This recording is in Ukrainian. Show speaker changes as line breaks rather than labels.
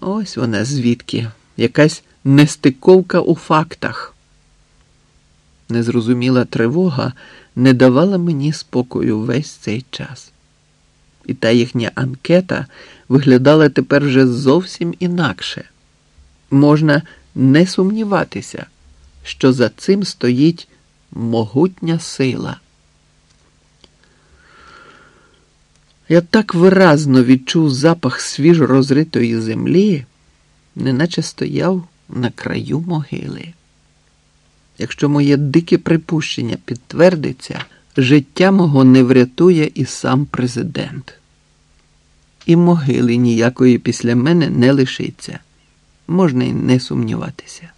ось вона звідки, якась нестиковка у фактах. Незрозуміла тривога не давала мені спокою весь цей час. І та їхня анкета виглядала тепер вже зовсім інакше. Можна не сумніватися, що за цим стоїть могутня сила. Я так виразно відчув запах свіжо розритої землі, неначе стояв на краю могили. Якщо моє дике припущення підтвердиться, життя мого не врятує і сам президент. І могили ніякої після мене не лишиться, можна й не сумніватися.